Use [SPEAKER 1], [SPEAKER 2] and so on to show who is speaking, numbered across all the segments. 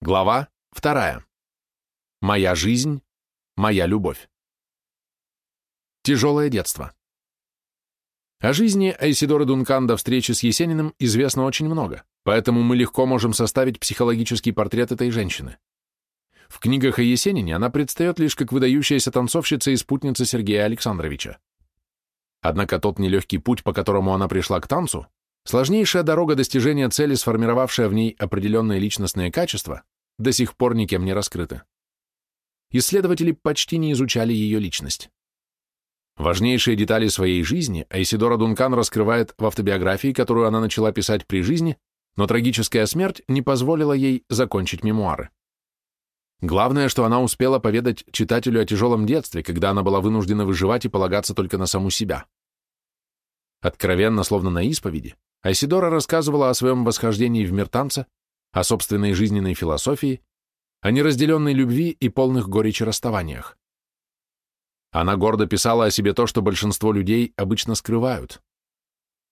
[SPEAKER 1] Глава вторая. Моя жизнь, моя любовь. Тяжелое детство. О жизни Айсидоры Дункан до встречи с Есениным известно очень много, поэтому мы легко можем составить психологический портрет этой женщины. В книгах о Есенине она предстает лишь как выдающаяся танцовщица и спутница Сергея Александровича. Однако тот нелегкий путь, по которому она пришла к танцу, Сложнейшая дорога достижения цели, сформировавшая в ней определенные личностные качества, до сих пор никем не раскрыты. Исследователи почти не изучали ее личность. Важнейшие детали своей жизни Айсидора Дункан раскрывает в автобиографии, которую она начала писать при жизни, но трагическая смерть не позволила ей закончить мемуары. Главное, что она успела поведать читателю о тяжелом детстве, когда она была вынуждена выживать и полагаться только на саму себя. Откровенно, словно на исповеди, Айсидора рассказывала о своем восхождении в мир танца, о собственной жизненной философии, о неразделенной любви и полных горечи расставаниях. Она гордо писала о себе то, что большинство людей обычно скрывают.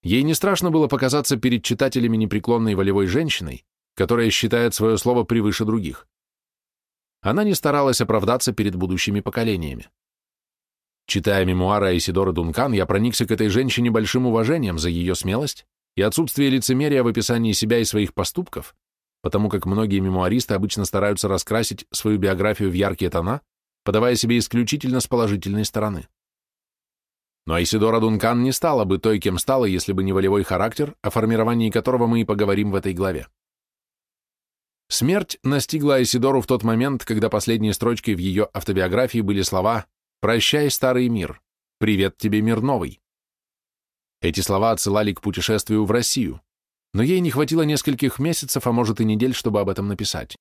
[SPEAKER 1] Ей не страшно было показаться перед читателями непреклонной волевой женщиной, которая считает свое слово превыше других. Она не старалась оправдаться перед будущими поколениями. Читая мемуары Айсидоры Дункан, я проникся к этой женщине большим уважением за ее смелость, и отсутствие лицемерия в описании себя и своих поступков, потому как многие мемуаристы обычно стараются раскрасить свою биографию в яркие тона, подавая себе исключительно с положительной стороны. Но Айсидора Дункан не стала бы той, кем стала, если бы не волевой характер, о формировании которого мы и поговорим в этой главе. Смерть настигла Айсидору в тот момент, когда последней строчкой в ее автобиографии были слова «Прощай, старый мир, привет тебе, мир новый». Эти слова отсылали к путешествию в Россию, но ей не хватило нескольких месяцев, а может и недель, чтобы об этом написать.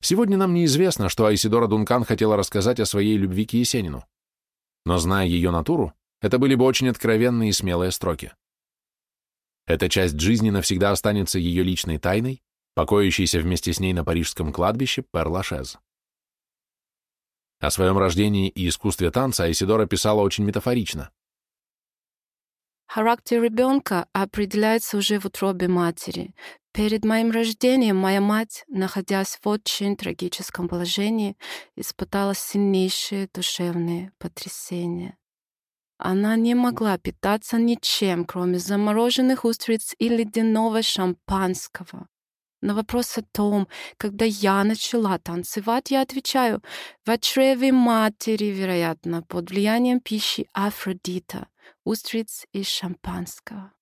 [SPEAKER 1] Сегодня нам неизвестно, что Айсидора Дункан хотела рассказать о своей любви к Есенину. Но, зная ее натуру, это были бы очень откровенные и смелые строки. Эта часть жизни навсегда останется ее личной тайной, покоящейся вместе с ней на парижском кладбище Пер-Лашез. О своем рождении и искусстве танца Айсидора писала очень метафорично.
[SPEAKER 2] Характер ребенка определяется уже в утробе матери. Перед моим рождением моя мать, находясь в очень трагическом положении, испытала сильнейшие душевные потрясения. Она не могла питаться ничем, кроме замороженных устриц и ледяного шампанского. На вопрос о том, когда я начала танцевать, я отвечаю, в чреве матери, вероятно, под влиянием пищи Афродита устриц и шампанского.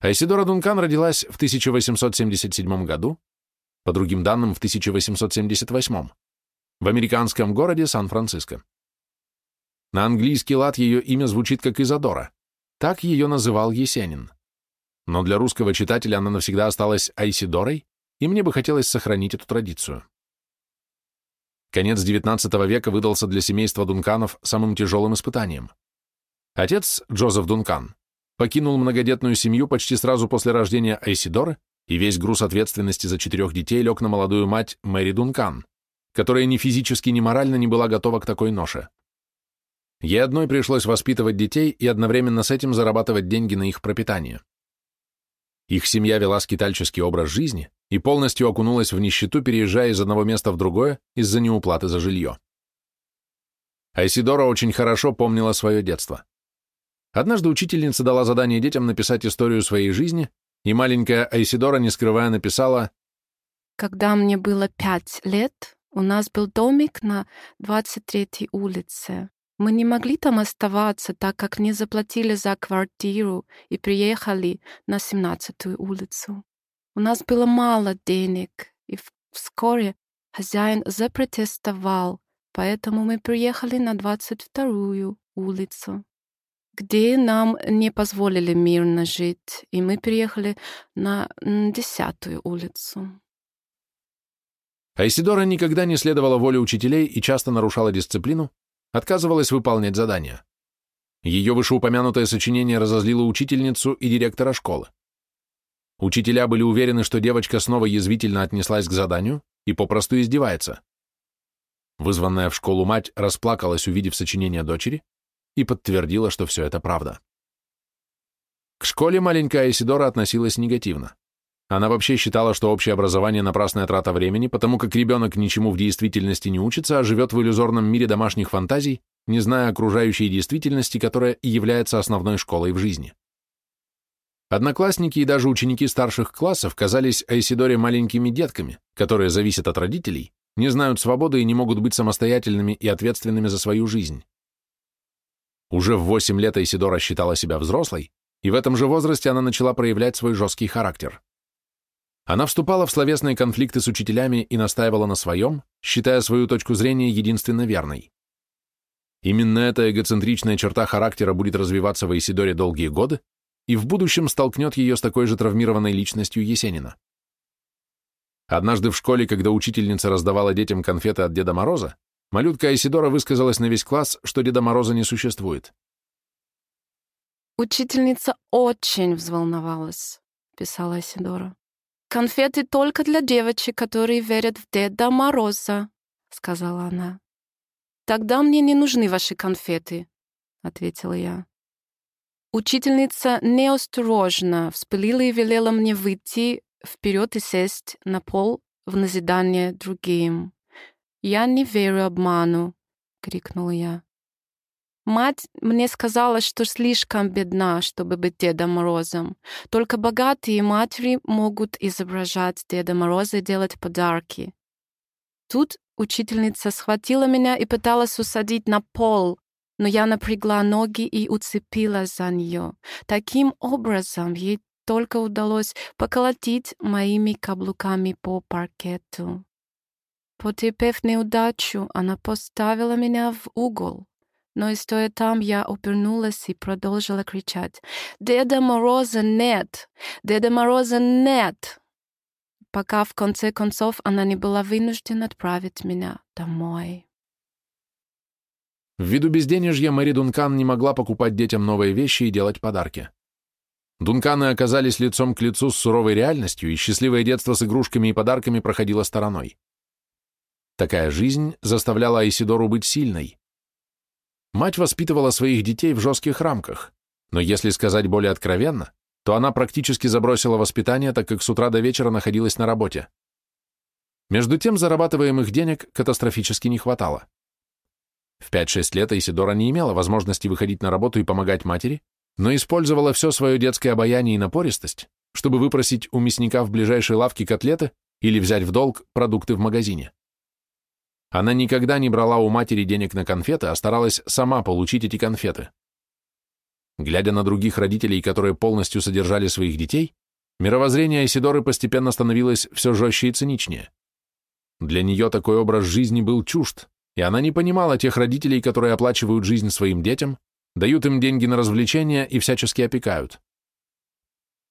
[SPEAKER 1] Айсидора Дункан родилась в 1877 году, по другим данным, в 1878, в американском городе Сан-Франциско. На английский лад ее имя звучит как Изодора. Так ее называл Есенин. Но для русского читателя она навсегда осталась Айсидорой, и мне бы хотелось сохранить эту традицию. Конец XIX века выдался для семейства Дунканов самым тяжелым испытанием. Отец, Джозеф Дункан, покинул многодетную семью почти сразу после рождения Айсидоры, и весь груз ответственности за четырех детей лег на молодую мать Мэри Дункан, которая ни физически, ни морально не была готова к такой ноше. Ей одной пришлось воспитывать детей и одновременно с этим зарабатывать деньги на их пропитание. Их семья вела скитальческий образ жизни и полностью окунулась в нищету, переезжая из одного места в другое из-за неуплаты за жилье. Айсидора очень хорошо помнила свое детство. Однажды учительница дала задание детям написать историю своей жизни, и маленькая Айсидора, не скрывая, написала
[SPEAKER 2] «Когда мне было пять лет, у нас был домик на 23-й улице. Мы не могли там оставаться, так как не заплатили за квартиру и приехали на 17-ю улицу. У нас было мало денег, и вскоре хозяин запротестовал, поэтому мы приехали на 22-ю улицу где нам не позволили мирно жить, и мы переехали на десятую улицу.
[SPEAKER 1] Айсидора никогда не следовала воле учителей и часто нарушала дисциплину, отказывалась выполнять задания. Ее вышеупомянутое сочинение разозлило учительницу и директора школы. Учителя были уверены, что девочка снова язвительно отнеслась к заданию и попросту издевается. Вызванная в школу мать расплакалась, увидев сочинение дочери, и подтвердила, что все это правда. К школе маленькая Исидора относилась негативно. Она вообще считала, что общее образование – напрасная трата времени, потому как ребенок ничему в действительности не учится, а живет в иллюзорном мире домашних фантазий, не зная окружающей действительности, которая и является основной школой в жизни. Одноклассники и даже ученики старших классов казались Айсидоре маленькими детками, которые зависят от родителей, не знают свободы и не могут быть самостоятельными и ответственными за свою жизнь. Уже в 8 лет Айсидора считала себя взрослой, и в этом же возрасте она начала проявлять свой жесткий характер. Она вступала в словесные конфликты с учителями и настаивала на своем, считая свою точку зрения единственно верной. Именно эта эгоцентричная черта характера будет развиваться в Исидоре долгие годы и в будущем столкнет ее с такой же травмированной личностью Есенина. Однажды в школе, когда учительница раздавала детям конфеты от Деда Мороза, малютка Исидора высказалась на весь класс, что Деда Мороза не существует.
[SPEAKER 2] «Учительница очень взволновалась», — писала Исидора. «Конфеты только для девочек, которые верят в Деда Мороза», — сказала она. «Тогда мне не нужны ваши конфеты», — ответила я. Учительница неосторожно вспылила и велела мне выйти вперед и сесть на пол в назидание другим. «Я не верю обману», — крикнула я. Мать мне сказала, что слишком бедна, чтобы быть Дедом Морозом. Только богатые матери могут изображать Деда Мороза и делать подарки. Тут учительница схватила меня и пыталась усадить на пол, но я напрягла ноги и уцепилась за нее. Таким образом, ей только удалось поколотить моими каблуками по паркету. Потерпев неудачу, она поставила меня в угол. Но и стоя там, я обернулась и продолжила кричать «Деда Мороза нет! Деда Мороза нет!» пока в конце концов она не была вынуждена отправить меня домой.
[SPEAKER 1] Ввиду безденежья Мэри Дункан не могла покупать детям новые вещи и делать подарки. Дунканы оказались лицом к лицу с суровой реальностью, и счастливое детство с игрушками и подарками проходило стороной. Такая жизнь заставляла Айсидору быть сильной. Мать воспитывала своих детей в жестких рамках, но если сказать более откровенно, то она практически забросила воспитание, так как с утра до вечера находилась на работе. Между тем зарабатываемых денег катастрофически не хватало. В 5-6 лет Исидора не имела возможности выходить на работу и помогать матери, но использовала все свое детское обаяние и напористость, чтобы выпросить у мясника в ближайшей лавке котлеты или взять в долг продукты в магазине. Она никогда не брала у матери денег на конфеты, а старалась сама получить эти конфеты. Глядя на других родителей, которые полностью содержали своих детей, мировоззрение Исидоры постепенно становилось все жестче и циничнее. Для нее такой образ жизни был чужд, и она не понимала тех родителей, которые оплачивают жизнь своим детям, дают им деньги на развлечения и всячески опекают.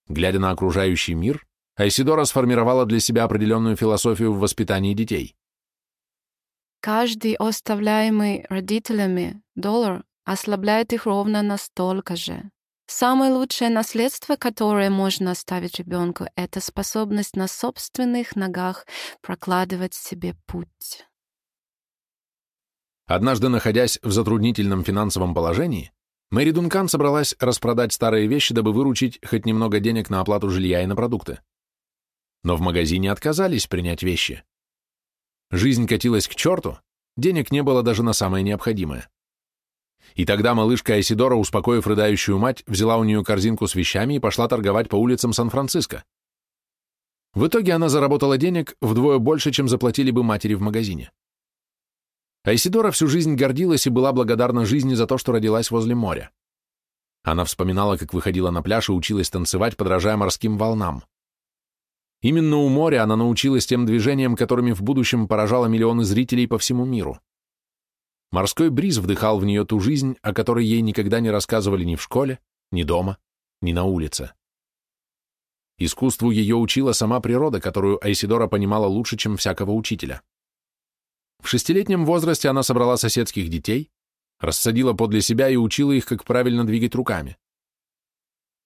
[SPEAKER 1] Глядя на окружающий мир, Айсидора сформировала для себя определенную философию в воспитании детей.
[SPEAKER 2] Каждый оставляемый родителями доллар ослабляет их ровно настолько же. Самое лучшее наследство, которое можно оставить ребенку, это способность на собственных ногах прокладывать себе путь.
[SPEAKER 1] Однажды, находясь в затруднительном финансовом положении, Мэри Дункан собралась распродать старые вещи, дабы выручить хоть немного денег на оплату жилья и на продукты. Но в магазине отказались принять вещи. Жизнь катилась к черту, денег не было даже на самое необходимое. И тогда малышка Айсидора, успокоив рыдающую мать, взяла у нее корзинку с вещами и пошла торговать по улицам Сан-Франциско. В итоге она заработала денег вдвое больше, чем заплатили бы матери в магазине. Айсидора всю жизнь гордилась и была благодарна жизни за то, что родилась возле моря. Она вспоминала, как выходила на пляж и училась танцевать, подражая морским волнам. Именно у моря она научилась тем движениям, которыми в будущем поражала миллионы зрителей по всему миру. Морской бриз вдыхал в нее ту жизнь, о которой ей никогда не рассказывали ни в школе, ни дома, ни на улице. Искусству ее учила сама природа, которую Айсидора понимала лучше, чем всякого учителя. В шестилетнем возрасте она собрала соседских детей, рассадила подле себя и учила их, как правильно двигать руками.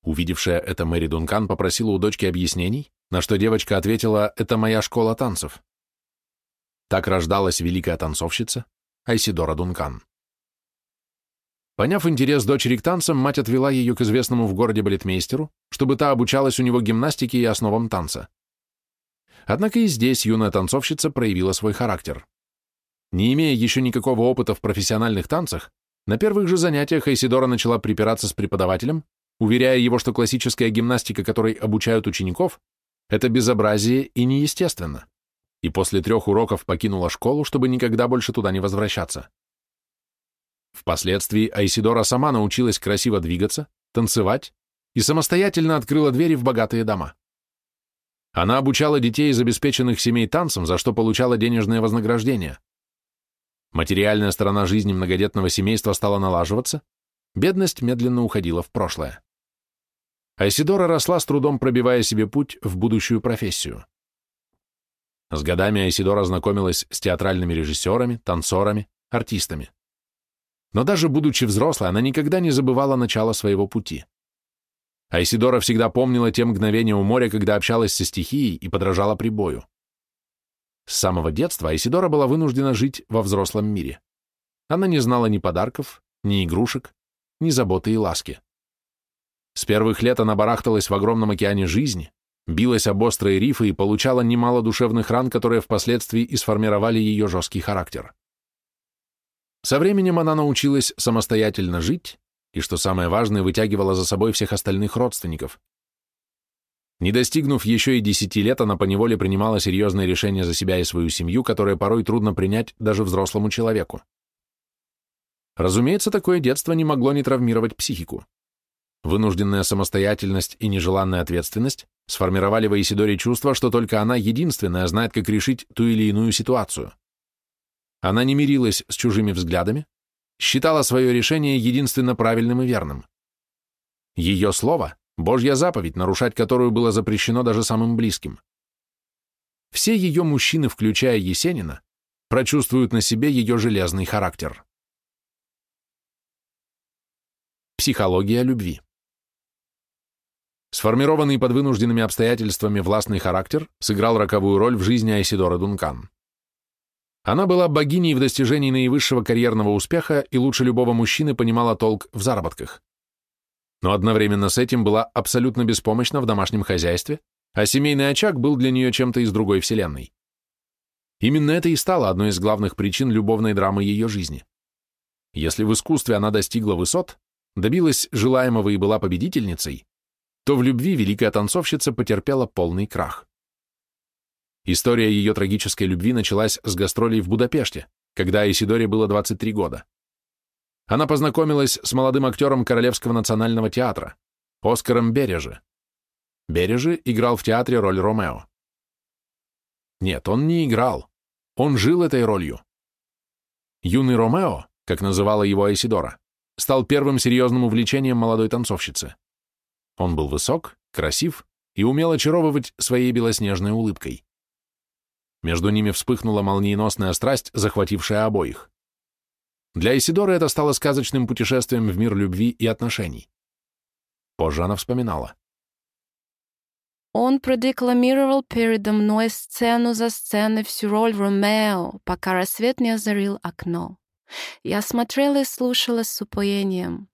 [SPEAKER 1] Увидевшая это Мэри Дункан попросила у дочки объяснений, на что девочка ответила «это моя школа танцев». Так рождалась великая танцовщица Айсидора Дункан. Поняв интерес дочери к танцам, мать отвела ее к известному в городе балетмейстеру, чтобы та обучалась у него гимнастике и основам танца. Однако и здесь юная танцовщица проявила свой характер. Не имея еще никакого опыта в профессиональных танцах, на первых же занятиях Айсидора начала припираться с преподавателем, уверяя его, что классическая гимнастика, которой обучают учеников, это безобразие и неестественно, и после трех уроков покинула школу, чтобы никогда больше туда не возвращаться. Впоследствии Айсидора сама научилась красиво двигаться, танцевать и самостоятельно открыла двери в богатые дома. Она обучала детей из обеспеченных семей танцам, за что получала денежное вознаграждение. Материальная сторона жизни многодетного семейства стала налаживаться, бедность медленно уходила в прошлое. Айсидора росла с трудом, пробивая себе путь в будущую профессию. С годами Айсидора знакомилась с театральными режиссерами, танцорами, артистами. Но даже будучи взрослой, она никогда не забывала начала своего пути. Айсидора всегда помнила те мгновения у моря, когда общалась со стихией и подражала прибою. С самого детства Айсидора была вынуждена жить во взрослом мире. Она не знала ни подарков, ни игрушек, ни заботы и ласки. С первых лет она барахталась в огромном океане жизни, билась об острые рифы и получала немало душевных ран, которые впоследствии и сформировали ее жесткий характер. Со временем она научилась самостоятельно жить и, что самое важное, вытягивала за собой всех остальных родственников. Не достигнув еще и десяти лет, она поневоле принимала серьезные решения за себя и свою семью, которые порой трудно принять даже взрослому человеку. Разумеется, такое детство не могло не травмировать психику. Вынужденная самостоятельность и нежеланная ответственность сформировали в Исидоре чувство, что только она единственная знает, как решить ту или иную ситуацию. Она не мирилась с чужими взглядами, считала свое решение единственно правильным и верным. Ее слово – Божья заповедь, нарушать которую было запрещено даже самым близким. Все ее мужчины, включая Есенина, прочувствуют на себе ее железный характер. Психология любви Сформированный под вынужденными обстоятельствами властный характер сыграл роковую роль в жизни Айсидора Дункан. Она была богиней в достижении наивысшего карьерного успеха и лучше любого мужчины понимала толк в заработках. Но одновременно с этим была абсолютно беспомощна в домашнем хозяйстве, а семейный очаг был для нее чем-то из другой вселенной. Именно это и стало одной из главных причин любовной драмы ее жизни. Если в искусстве она достигла высот, добилась желаемого и была победительницей, то в любви великая танцовщица потерпела полный крах. История ее трагической любви началась с гастролей в Будапеште, когда Исидоре было 23 года. Она познакомилась с молодым актером Королевского национального театра, Оскаром Береже. Береже играл в театре роль Ромео. Нет, он не играл, он жил этой ролью. Юный Ромео, как называла его Айсидора, стал первым серьезным увлечением молодой танцовщицы. Он был высок, красив и умел очаровывать своей белоснежной улыбкой. Между ними вспыхнула молниеносная страсть, захватившая обоих. Для Исидоры это стало сказочным путешествием в мир любви и отношений. Позже она вспоминала.
[SPEAKER 2] Он продекламировал передо мной сцену за сценой всю роль Ромео, пока рассвет не озарил окно. Я смотрела и слушала с упоением.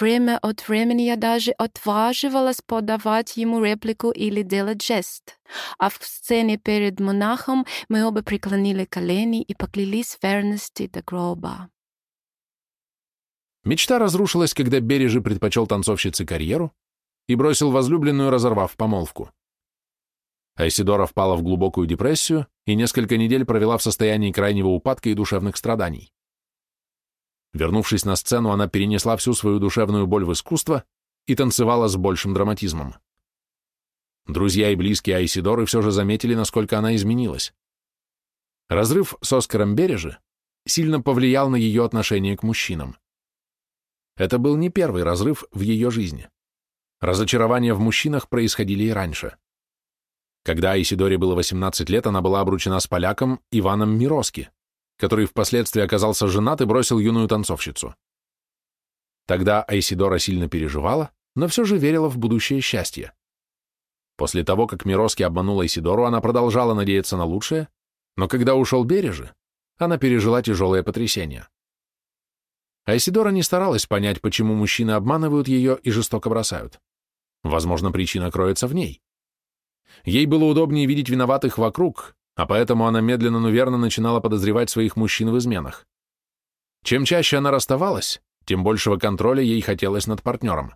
[SPEAKER 2] Время от времени я даже отваживалась подавать ему реплику или делать жест. А в сцене перед монахом мы оба преклонили колени и поклялись верности до гроба.
[SPEAKER 1] Мечта разрушилась, когда Бережи предпочел танцовщице карьеру и бросил возлюбленную, разорвав помолвку. Айсидора впала в глубокую депрессию и несколько недель провела в состоянии крайнего упадка и душевных страданий. Вернувшись на сцену, она перенесла всю свою душевную боль в искусство и танцевала с большим драматизмом. Друзья и близкие Айсидоры все же заметили, насколько она изменилась. Разрыв с Оскаром Бережи сильно повлиял на ее отношение к мужчинам. Это был не первый разрыв в ее жизни. Разочарования в мужчинах происходили и раньше. Когда Айсидоре было 18 лет, она была обручена с поляком Иваном Мироски, который впоследствии оказался женат и бросил юную танцовщицу. Тогда Айсидора сильно переживала, но все же верила в будущее счастье. После того, как Мироски обманула Айсидору, она продолжала надеяться на лучшее, но когда ушел Бережи, она пережила тяжелое потрясение. Айсидора не старалась понять, почему мужчины обманывают ее и жестоко бросают. Возможно, причина кроется в ней. Ей было удобнее видеть виноватых вокруг, а поэтому она медленно, но верно начинала подозревать своих мужчин в изменах. Чем чаще она расставалась, тем большего контроля ей хотелось над партнером.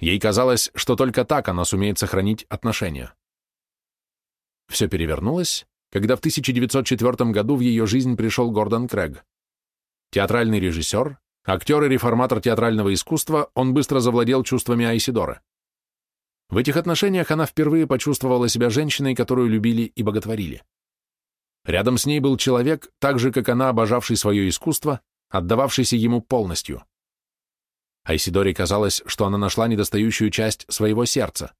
[SPEAKER 1] Ей казалось, что только так она сумеет сохранить отношения. Все перевернулось, когда в 1904 году в ее жизнь пришел Гордон Крэг. Театральный режиссер, актер и реформатор театрального искусства, он быстро завладел чувствами Айсидоры. В этих отношениях она впервые почувствовала себя женщиной, которую любили и боготворили. Рядом с ней был человек, так же, как она, обожавший свое искусство, отдававшийся ему полностью. Айсидоре казалось, что она нашла недостающую часть своего сердца.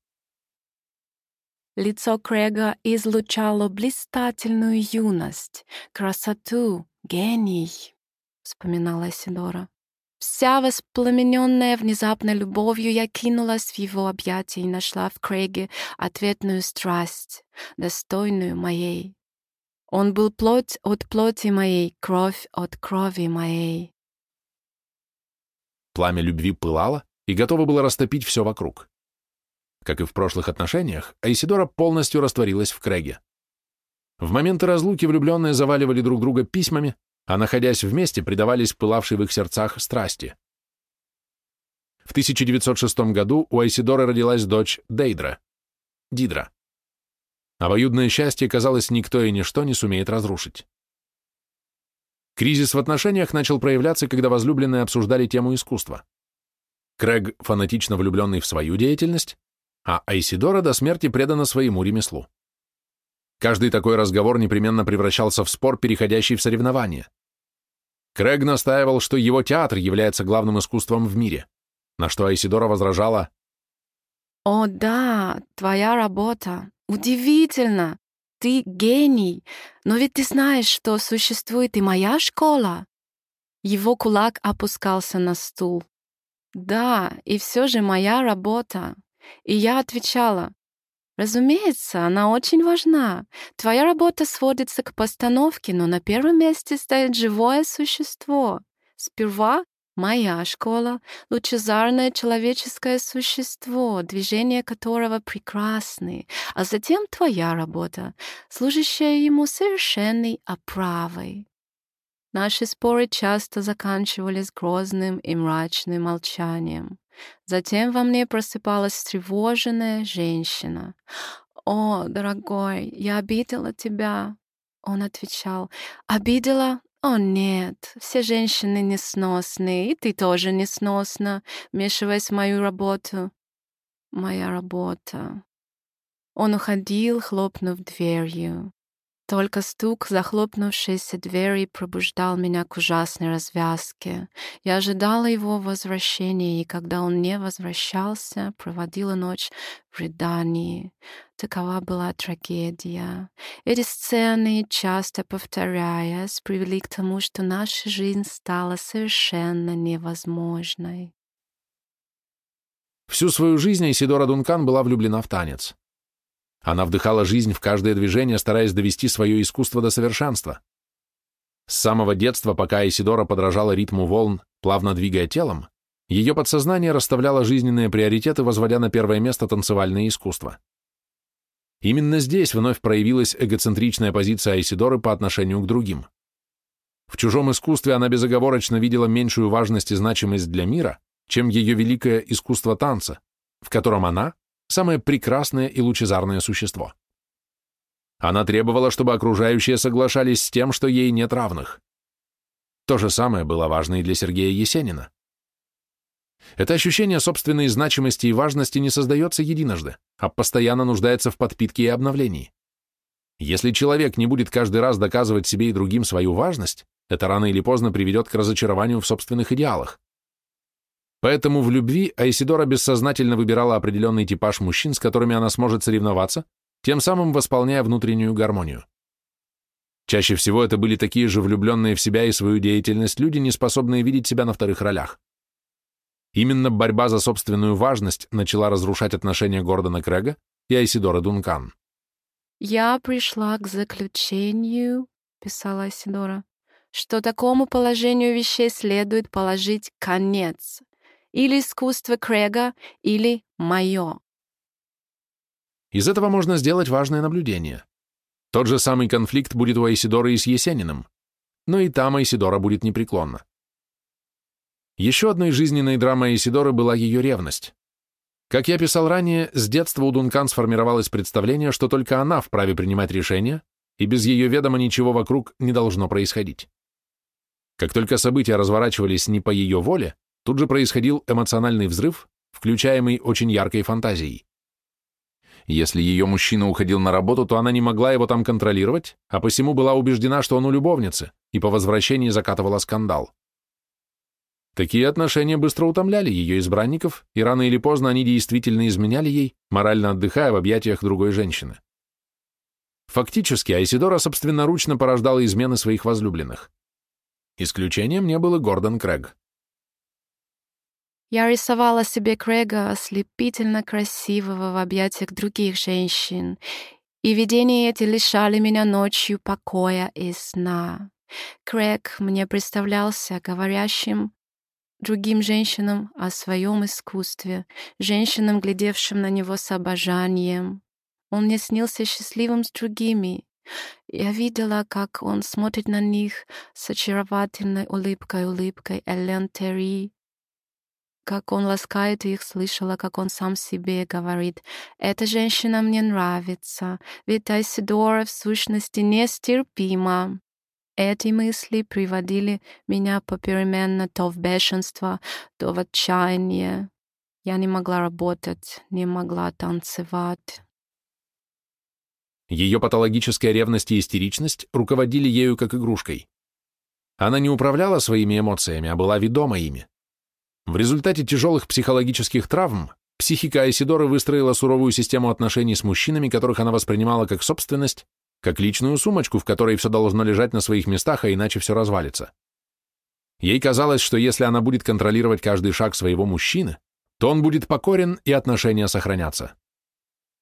[SPEAKER 2] Лицо Крега излучало блистательную юность, красоту, гений, — вспоминала Айсидора. Вся воспламененная внезапной любовью, я кинулась в его объятия и нашла в Креге ответную страсть, достойную моей. Он был плоть от плоти моей, кровь от крови моей.
[SPEAKER 1] Пламя любви пылало и готово было растопить все вокруг. Как и в прошлых отношениях, Айсидора полностью растворилась в Креге. В моменты разлуки влюбленные заваливали друг друга письмами, а находясь вместе, предавались пылавшей в их сердцах страсти. В 1906 году у Айсидоры родилась дочь Дейдра, Дидра. Обоюдное счастье, казалось, никто и ничто не сумеет разрушить. Кризис в отношениях начал проявляться, когда возлюбленные обсуждали тему искусства. Крэг фанатично влюбленный в свою деятельность, а Айсидора до смерти предана своему ремеслу. Каждый такой разговор непременно превращался в спор, переходящий в соревнование. Крэг настаивал, что его театр является главным искусством в мире, на что Айсидора возражала
[SPEAKER 2] «О да, твоя работа. Удивительно. Ты гений. Но ведь ты знаешь, что существует и моя школа». Его кулак опускался на стул. «Да, и все же моя работа». И я отвечала, Разумеется, она очень важна. Твоя работа сводится к постановке, но на первом месте стоит живое существо. Сперва моя школа — лучезарное человеческое существо, движения которого прекрасны, а затем твоя работа, служащая ему совершенной оправой. Наши споры часто заканчивались грозным и мрачным молчанием. Затем во мне просыпалась встревоженная женщина. «О, дорогой, я обидела тебя!» Он отвечал. «Обидела? О, нет, все женщины несносные, и ты тоже несносна, вмешиваясь в мою работу». «Моя работа». Он уходил, хлопнув дверью. Только стук захлопнувшейся двери пробуждал меня к ужасной развязке. Я ожидала его возвращения, и когда он не возвращался, проводила ночь в рыдании. Такова была трагедия. Эти сцены, часто повторяясь, привели к тому, что наша жизнь стала совершенно невозможной.
[SPEAKER 1] Всю свою жизнь Исидора Дункан была влюблена в танец. Она вдыхала жизнь в каждое движение, стараясь довести свое искусство до совершенства. С самого детства, пока Исидора подражала ритму волн, плавно двигая телом, ее подсознание расставляло жизненные приоритеты, возводя на первое место танцевальное искусство. Именно здесь вновь проявилась эгоцентричная позиция Айсидоры по отношению к другим. В чужом искусстве она безоговорочно видела меньшую важность и значимость для мира, чем ее великое искусство танца, в котором она самое прекрасное и лучезарное существо. Она требовала, чтобы окружающие соглашались с тем, что ей нет равных. То же самое было важно и для Сергея Есенина. Это ощущение собственной значимости и важности не создается единожды, а постоянно нуждается в подпитке и обновлении. Если человек не будет каждый раз доказывать себе и другим свою важность, это рано или поздно приведет к разочарованию в собственных идеалах. Поэтому в любви Айсидора бессознательно выбирала определенный типаж мужчин, с которыми она сможет соревноваться, тем самым восполняя внутреннюю гармонию. Чаще всего это были такие же влюбленные в себя и свою деятельность люди, не способные видеть себя на вторых ролях. Именно борьба за собственную важность начала разрушать отношения Гордона Крэга и Айсидора Дункан.
[SPEAKER 2] «Я пришла к заключению», — писала Айсидора, что такому положению вещей следует положить конец. Или искусство Крега, или мое.
[SPEAKER 1] Из этого можно сделать важное наблюдение. Тот же самый конфликт будет у Айсидора и с Есениным, но и там Айсидора будет непреклонна. Еще одной жизненной драмой Айсидоры была ее ревность. Как я писал ранее, с детства у Дункан сформировалось представление, что только она вправе принимать решения, и без ее ведома ничего вокруг не должно происходить. Как только события разворачивались не по ее воле, тут же происходил эмоциональный взрыв, включаемый очень яркой фантазией. Если ее мужчина уходил на работу, то она не могла его там контролировать, а посему была убеждена, что он у любовницы, и по возвращении закатывала скандал. Такие отношения быстро утомляли ее избранников, и рано или поздно они действительно изменяли ей, морально отдыхая в объятиях другой женщины. Фактически, Айсидора собственноручно порождала измены своих возлюбленных. Исключением не был и Гордон Крэг.
[SPEAKER 2] Я рисовала себе Крэга ослепительно красивого в объятиях других женщин, и видения эти лишали меня ночью покоя и сна. Крэг мне представлялся говорящим другим женщинам о своем искусстве, женщинам, глядевшим на него с обожанием. Он мне снился счастливым с другими. Я видела, как он смотрит на них с очаровательной улыбкой-улыбкой Элен Терри, как он ласкает их, слышала, как он сам себе говорит, «Эта женщина мне нравится, ведь Айсидора в сущности нестерпима». Эти мысли приводили меня попеременно то в бешенство, то в отчаяние. Я не могла работать, не могла танцевать.
[SPEAKER 1] Ее патологическая ревность и истеричность руководили ею как игрушкой. Она не управляла своими эмоциями, а была ведома ими. В результате тяжелых психологических травм психика Айсидоры выстроила суровую систему отношений с мужчинами, которых она воспринимала как собственность, как личную сумочку, в которой все должно лежать на своих местах, а иначе все развалится. Ей казалось, что если она будет контролировать каждый шаг своего мужчины, то он будет покорен и отношения сохранятся.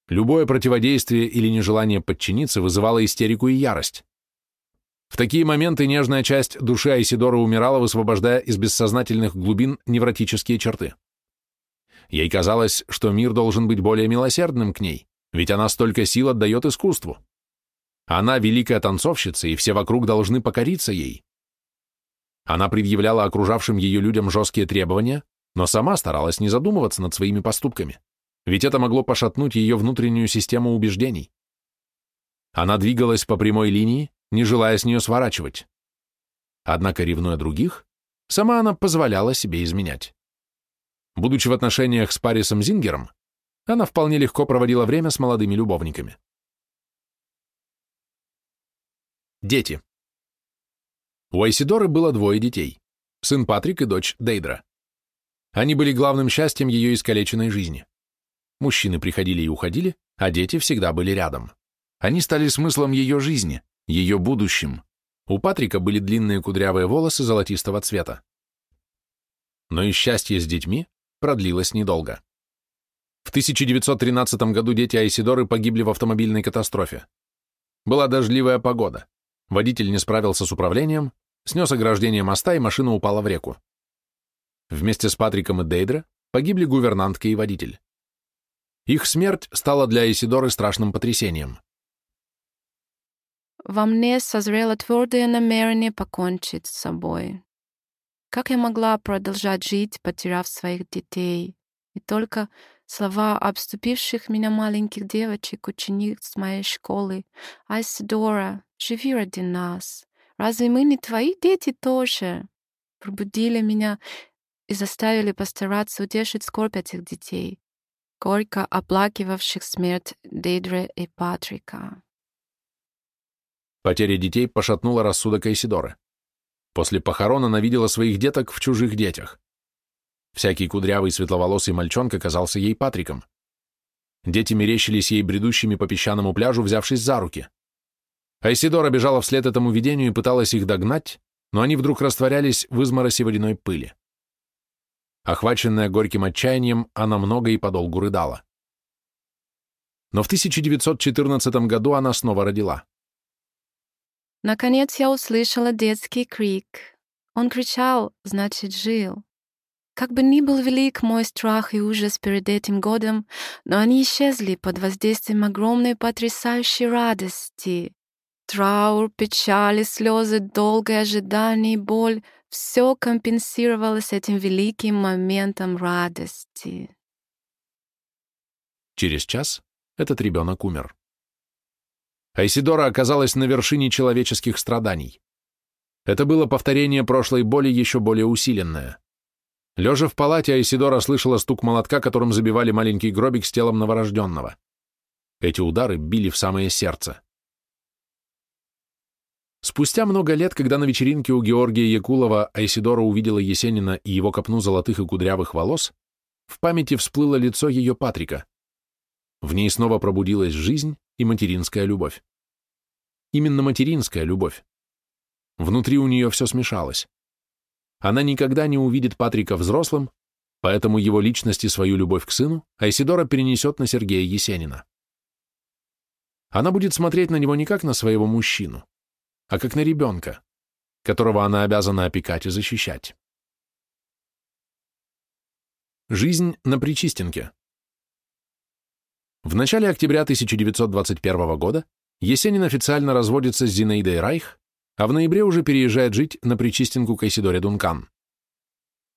[SPEAKER 1] Любое противодействие или нежелание подчиниться вызывало истерику и ярость. В такие моменты нежная часть души Айсидора умирала, высвобождая из бессознательных глубин невротические черты. Ей казалось, что мир должен быть более милосердным к ней, ведь она столько сил отдает искусству. Она великая танцовщица, и все вокруг должны покориться ей. Она предъявляла окружавшим ее людям жесткие требования, но сама старалась не задумываться над своими поступками, ведь это могло пошатнуть ее внутреннюю систему убеждений. Она двигалась по прямой линии, не желая с нее сворачивать. Однако, ревнуя других, сама она позволяла себе изменять. Будучи в отношениях с Парисом Зингером, она вполне легко проводила время с молодыми любовниками. Дети. У Айсидоры было двое детей, сын Патрик и дочь Дейдра. Они были главным счастьем ее искалеченной жизни. Мужчины приходили и уходили, а дети всегда были рядом. Они стали смыслом ее жизни, ее будущим. У Патрика были длинные кудрявые волосы золотистого цвета. Но и счастье с детьми продлилось недолго. В 1913 году дети Айсидоры погибли в автомобильной катастрофе. Была дождливая погода. Водитель не справился с управлением, снес ограждение моста, и машина упала в реку. Вместе с Патриком и Дейдре погибли гувернантка и водитель. Их смерть стала для Айсидоры страшным потрясением.
[SPEAKER 2] Во мне созрело твердое намерение покончить с собой. Как я могла продолжать жить, потеряв своих детей? И только слова обступивших меня маленьких девочек, учениц моей школы. «Айсидора, живи ради нас. Разве мы не твои дети тоже?» Пробудили меня и заставили постараться утешить скорбь этих детей, горько оплакивавших смерть Дейдре и Патрика.
[SPEAKER 1] Потеря детей пошатнула рассудок Айсидоры. После похорон она видела своих деток в чужих детях. Всякий кудрявый светловолосый мальчонка казался ей Патриком. Дети мерещились ей бредущими по песчаному пляжу, взявшись за руки. Айсидора бежала вслед этому видению и пыталась их догнать, но они вдруг растворялись в изморосе водяной пыли. Охваченная горьким отчаянием, она много и подолгу рыдала. Но в 1914 году она снова родила.
[SPEAKER 2] Наконец я услышала детский крик. Он кричал, значит, жил. Как бы ни был велик мой страх и ужас перед этим годом, но они исчезли под воздействием огромной потрясающей радости. Траур, печаль, слезы, долгое ожидание и боль — все компенсировалось этим великим моментом радости.
[SPEAKER 1] Через час этот ребенок умер. Айсидора оказалась на вершине человеческих страданий. Это было повторение прошлой боли еще более усиленное. Лежа в палате, Айсидора слышала стук молотка, которым забивали маленький гробик с телом новорожденного. Эти удары били в самое сердце. Спустя много лет, когда на вечеринке у Георгия Якулова Айсидора увидела Есенина и его копну золотых и кудрявых волос, в памяти всплыло лицо ее Патрика. В ней снова пробудилась жизнь и материнская любовь. Именно материнская любовь. Внутри у нее все смешалось. Она никогда не увидит Патрика взрослым, поэтому его личность и свою любовь к сыну Айсидора перенесет на Сергея Есенина. Она будет смотреть на него не как на своего мужчину, а как на ребенка, которого она обязана опекать и защищать. Жизнь на Причистенке. В начале октября 1921 года Есенин официально разводится с Зинаидой Райх, а в ноябре уже переезжает жить на Причистенку к Айсидоре Дункан.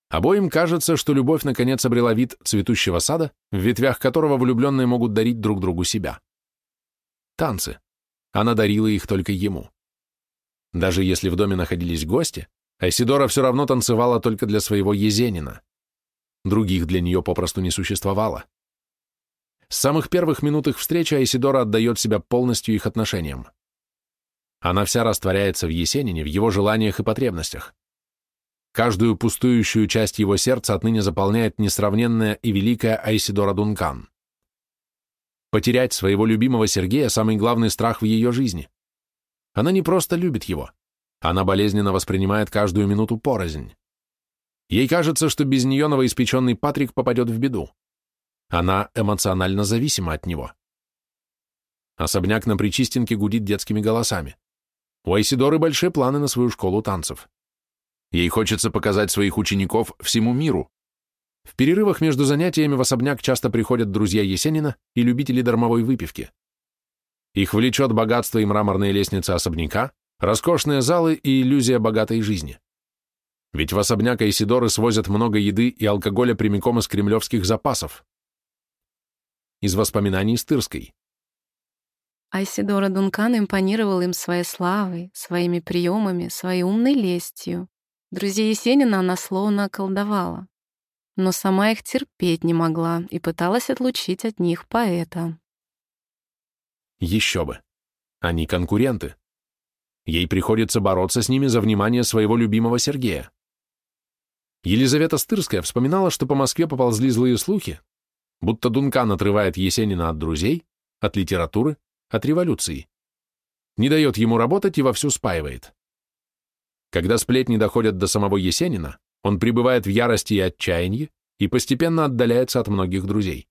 [SPEAKER 1] Обоим кажется, что любовь наконец обрела вид цветущего сада, в ветвях которого влюбленные могут дарить друг другу себя. Танцы. Она дарила их только ему. Даже если в доме находились гости, Айсидора все равно танцевала только для своего Езенина. Других для нее попросту не существовало. С самых первых минут их встречи Айсидора отдает себя полностью их отношениям. Она вся растворяется в Есенине, в его желаниях и потребностях. Каждую пустующую часть его сердца отныне заполняет несравненная и великая Айсидора Дункан. Потерять своего любимого Сергея – самый главный страх в ее жизни. Она не просто любит его, она болезненно воспринимает каждую минуту порознь. Ей кажется, что без нее новоиспеченный Патрик попадет в беду. Она эмоционально зависима от него. Особняк на Причистенке гудит детскими голосами. У Айсидоры большие планы на свою школу танцев. Ей хочется показать своих учеников всему миру. В перерывах между занятиями в особняк часто приходят друзья Есенина и любители дармовой выпивки. Их влечет богатство и мраморные лестницы особняка, роскошные залы и иллюзия богатой жизни. Ведь в особняк Айсидоры свозят много еды и алкоголя прямиком из кремлевских запасов. Из воспоминаний Стырской.
[SPEAKER 2] Айсидора Дункан импонировал им своей славой, своими приемами, своей умной лестью. Друзей Есенина она словно околдовала. Но сама их терпеть не могла и пыталась отлучить от них поэта.
[SPEAKER 1] Еще бы. Они конкуренты. Ей приходится бороться с ними за внимание своего любимого Сергея. Елизавета Стырская вспоминала, что по Москве поползли злые слухи, будто Дункан отрывает Есенина от друзей, от литературы, от революции. Не дает ему работать и вовсю спаивает. Когда сплетни доходят до самого Есенина, он пребывает в ярости и отчаянии и постепенно отдаляется от многих друзей.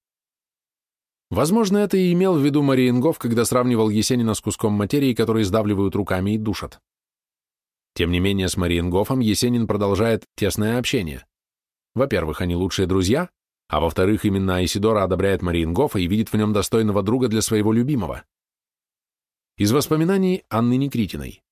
[SPEAKER 1] Возможно, это и имел в виду Мариенгоф, когда сравнивал Есенина с куском материи, который сдавливают руками и душат. Тем не менее, с Мариенгофом Есенин продолжает тесное общение. Во-первых, они лучшие друзья, а во-вторых, именно Айсидора одобряет Мариенгофа и видит в нем достойного друга для своего любимого. Из воспоминаний Анны Никритиной.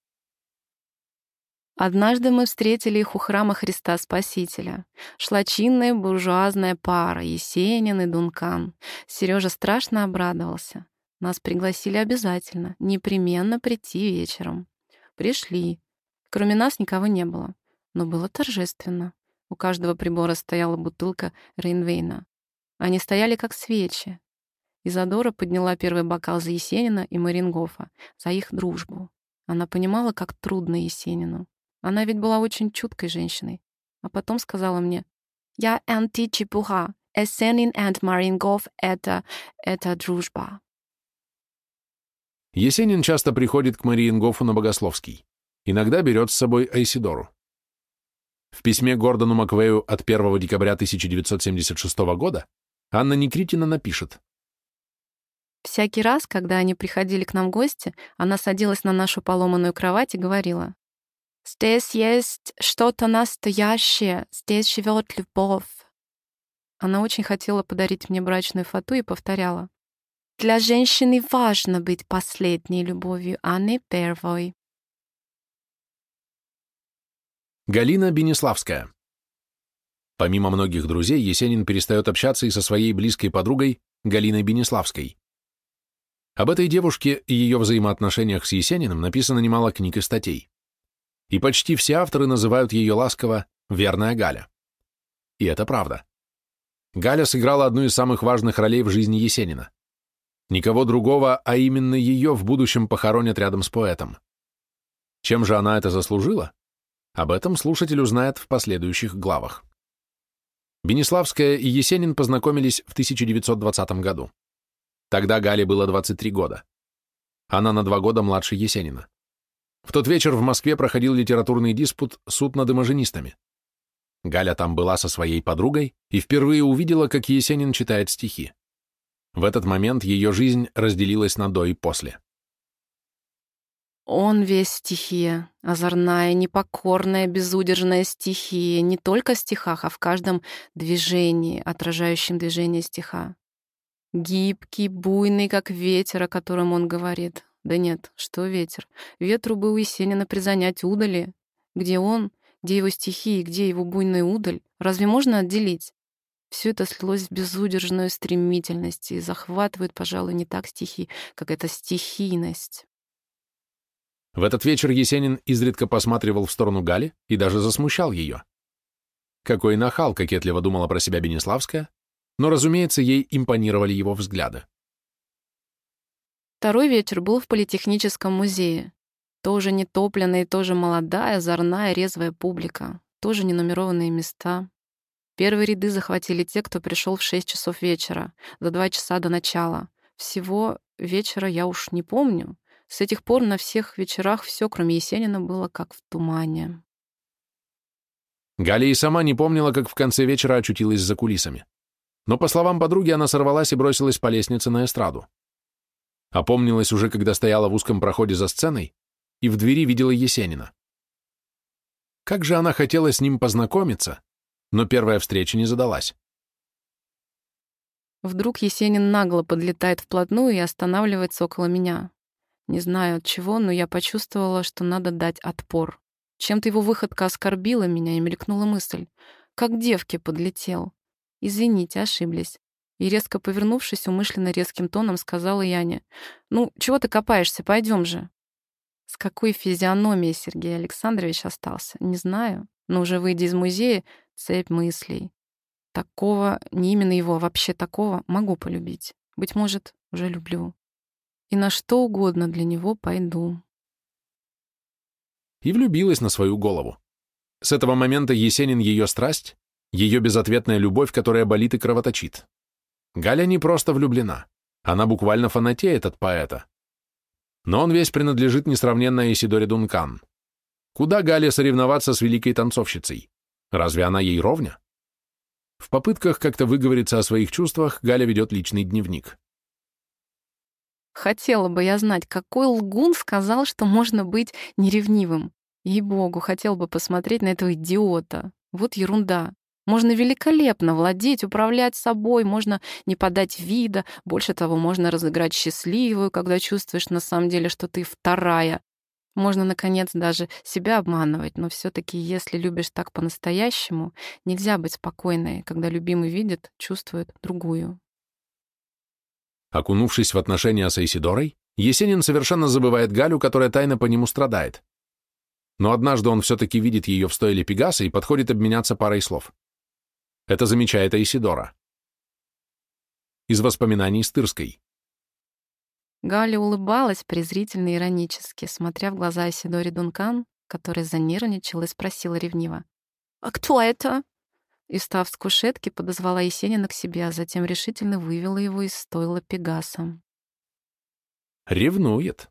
[SPEAKER 2] Однажды мы встретили их у храма Христа Спасителя. Шла чинная буржуазная пара, Есенин и Дункан. Сережа страшно обрадовался. Нас пригласили обязательно, непременно прийти вечером. Пришли. Кроме нас никого не было. Но было торжественно. У каждого прибора стояла бутылка Рейнвейна. Они стояли как свечи. Изадора подняла первый бокал за Есенина и Марингофа, за их дружбу. Она понимала, как трудно Есенину. Она ведь была очень чуткой женщиной. А потом сказала мне, «Я анти-чепуха. Есенин и Марингоф — это... это дружба».
[SPEAKER 1] Есенин часто приходит к Мариенгофу на Богословский. Иногда берет с собой Айсидору. В письме Гордону Маквею от 1 декабря 1976 года Анна Никритина напишет
[SPEAKER 2] Всякий раз, когда они приходили к нам в гости, она садилась на нашу поломанную кровать и говорила, «Здесь есть что-то настоящее, здесь живет любовь». Она очень хотела подарить мне брачную фату и повторяла, «Для женщины важно быть последней любовью, а не первой».
[SPEAKER 1] Галина Бенеславская Помимо многих друзей, Есенин перестает общаться и со своей близкой подругой Галиной Бенеславской. Об этой девушке и ее взаимоотношениях с Есениным написано немало книг и статей. И почти все авторы называют ее ласково «верная Галя». И это правда. Галя сыграла одну из самых важных ролей в жизни Есенина. Никого другого, а именно ее в будущем похоронят рядом с поэтом. Чем же она это заслужила? Об этом слушатель узнает в последующих главах. Бенеславская и Есенин познакомились в 1920 году. Тогда Гале было 23 года. Она на два года младше Есенина. В тот вечер в Москве проходил литературный диспут «Суд над имажинистами». Галя там была со своей подругой и впервые увидела, как Есенин читает стихи. В этот момент ее жизнь разделилась на до и после.
[SPEAKER 2] Он весь стихия, озорная, непокорная, безудержная стихия, не только в стихах, а в каждом движении, отражающем движение стиха. Гибкий, буйный, как ветер, о котором он говорит. Да нет, что ветер? Ветру бы у Есенина призанять удали. Где он, где его стихи и где его буйный удаль? Разве можно отделить? Все это слилось в безудержную стремительность и захватывает, пожалуй, не так стихи, как эта стихийность.
[SPEAKER 1] В этот вечер Есенин изредка посматривал в сторону Гали и даже засмущал ее. Какой нахал, кокетливо думала про себя Бенеславская, но, разумеется, ей импонировали его взгляды.
[SPEAKER 2] Второй вечер был в Политехническом музее. Тоже нетопленная, тоже молодая, озорная, резвая публика. Тоже ненумерованные места. Первые ряды захватили те, кто пришел в 6 часов вечера, за два часа до начала. Всего вечера я уж не помню. С этих пор на всех вечерах все, кроме Есенина, было как в тумане.
[SPEAKER 1] Галя и сама не помнила, как в конце вечера очутилась за кулисами но, по словам подруги, она сорвалась и бросилась по лестнице на эстраду. Опомнилась уже, когда стояла в узком проходе за сценой и в двери видела Есенина. Как же она хотела с ним познакомиться, но первая встреча не задалась.
[SPEAKER 2] Вдруг Есенин нагло подлетает вплотную и останавливается около меня. Не знаю от чего, но я почувствовала, что надо дать отпор. Чем-то его выходка оскорбила меня, и мелькнула мысль. Как девке подлетел. «Извините, ошиблись». И, резко повернувшись, умышленно резким тоном сказала Яне, «Ну, чего ты копаешься? Пойдем же». С какой физиономией Сергей Александрович остался, не знаю, но уже выйдя из музея, цепь мыслей. Такого, не именно его, а вообще такого, могу полюбить. Быть может, уже люблю. И на что угодно для него пойду.
[SPEAKER 1] И влюбилась на свою голову. С этого момента Есенин ее страсть, ее безответная любовь, которая болит и кровоточит. Галя не просто влюблена, она буквально фанатеет от поэта. Но он весь принадлежит несравненной Исидоре Дункан. Куда Гале соревноваться с великой танцовщицей? Разве она ей ровня? В попытках как-то выговориться о своих чувствах Галя ведет личный дневник.
[SPEAKER 2] Хотела бы я знать, какой лгун сказал, что можно быть неревнивым. Ей-богу, хотел бы посмотреть на этого идиота. Вот ерунда. Можно великолепно владеть, управлять собой, можно не подать вида, больше того, можно разыграть счастливую, когда чувствуешь на самом деле, что ты вторая. Можно, наконец, даже себя обманывать, но все таки если любишь так по-настоящему, нельзя быть спокойной, когда любимый видит, чувствует другую.
[SPEAKER 1] Окунувшись в отношения с Айсидорой, Есенин совершенно забывает Галю, которая тайно по нему страдает. Но однажды он все-таки видит ее в стойле Пегаса и подходит обменяться парой слов. Это замечает Айсидора. Из воспоминаний Стырской.
[SPEAKER 2] Галя улыбалась презрительно иронически, смотря в глаза Айсидоре Дункан, которая занервничала и спросила ревниво. «А кто это?» И, встав с кушетки, подозвала Есенина к себе, а затем решительно вывела его из стойла Пегаса.
[SPEAKER 1] «Ревнует»,